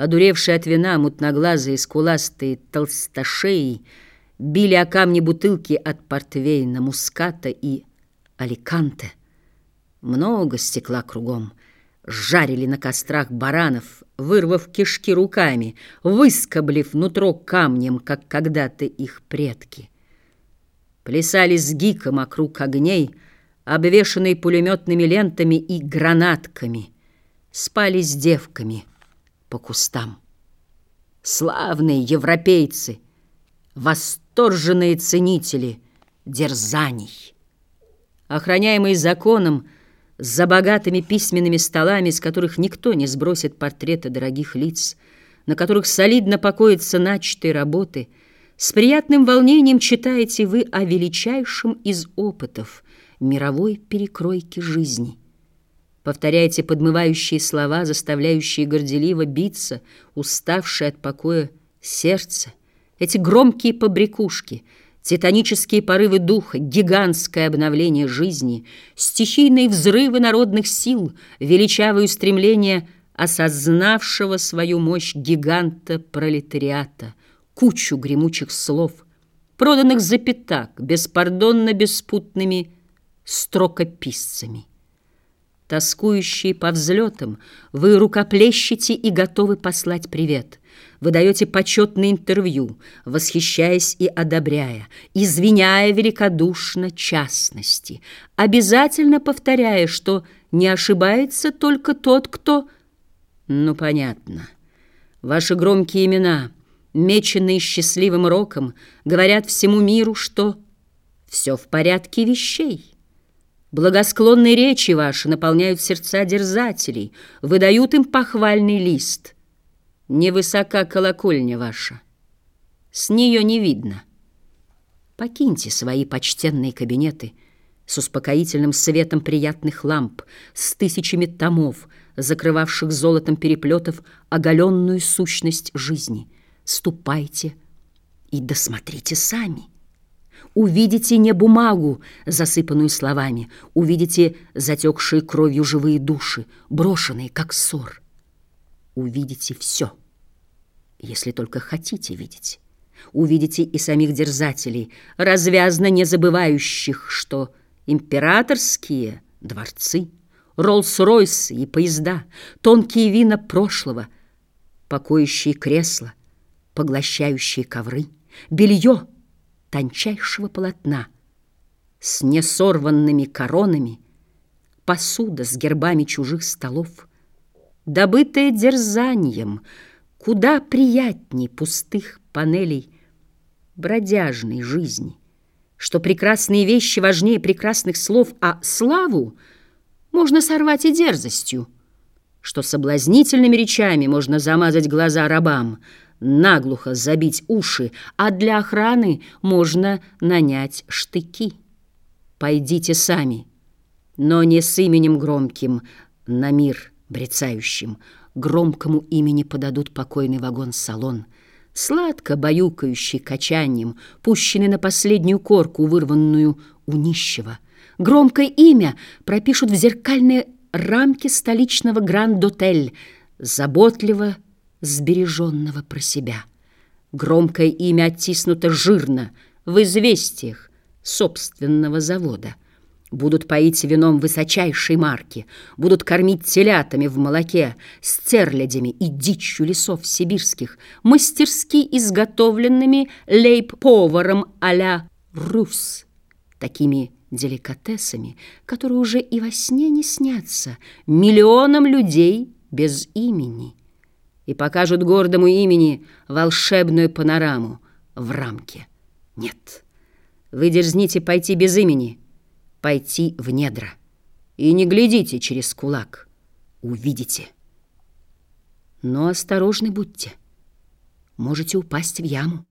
Одуревшие от вина мутноглазые скуластые толстошеи били о камни бутылки от портвейна, муската и аликанте. Много стекла кругом. Жарили на кострах баранов, вырвав кишки руками, выскоблив нутро камнем, как когда-то их предки. Плясали с гиком округ огней, обвешанные пулеметными лентами и гранатками. Спали с девками по кустам. Славные европейцы, восторженные ценители дерзаний. Охраняемые законом, за богатыми письменными столами, с которых никто не сбросит портреты дорогих лиц, на которых солидно покоятся начатые работы, с приятным волнением читаете вы о величайшем из опытов мировой перекройки жизни. Повторяете подмывающие слова, заставляющие горделиво биться, уставшее от покоя сердце, эти громкие побрякушки — Титанические порывы духа, гигантское обновление жизни, стихийные взрывы народных сил, величавые устремления осознавшего свою мощь гиганта пролетариата, кучу гремучих слов, проданных за пятак, беспардонно беспутными строкописцами. Тоскующие по взлетам, вы рукоплещете и готовы послать привет. Вы даете почетное интервью, восхищаясь и одобряя, извиняя великодушно частности, обязательно повторяя, что не ошибается только тот, кто... Ну, понятно. Ваши громкие имена, меченные счастливым роком, говорят всему миру, что все в порядке вещей. Благосклонные речи ваши наполняют сердца дерзателей, выдают им похвальный лист. Невысока колокольня ваша, с нее не видно. Покиньте свои почтенные кабинеты с успокоительным светом приятных ламп, с тысячами томов, закрывавших золотом переплетов оголенную сущность жизни. Ступайте и досмотрите сами. Увидите не бумагу, засыпанную словами, увидите затекшие кровью живые души, брошенные, как ссор. Увидите все, если только хотите видеть. Увидите и самих дерзателей, развязно не забывающих, что императорские дворцы, Роллс-Ройсы и поезда, тонкие вина прошлого, покоящие кресла, поглощающие ковры, белье — тончайшего полотна с несорванными коронами, посуда с гербами чужих столов, добытая дерзанием, куда приятней пустых панелей бродяжной жизни, что прекрасные вещи важнее прекрасных слов, а славу можно сорвать и дерзостью, что соблазнительными речами можно замазать глаза рабам, наглухо забить уши, а для охраны можно нанять штыки. Пойдите сами, но не с именем громким, на мир брецающим. Громкому имени подадут покойный вагон-салон, сладко баюкающий качанием, пущенный на последнюю корку, вырванную у нищего. Громкое имя пропишут в зеркальной рамке столичного гранд-отель, заботливо сбереженного про себя. Громкое имя оттиснуто жирно в известиях собственного завода. Будут поить вином высочайшей марки, будут кормить телятами в молоке, стерлядями и дичью лесов сибирских, мастерски изготовленными лейб-поваром а-ля Рус, такими деликатесами, которые уже и во сне не снятся миллионам людей без имени и покажут гордому имени волшебную панораму в рамке. Нет, вы дерзните пойти без имени, пойти в недра. И не глядите через кулак, увидите. Но осторожны будьте, можете упасть в яму.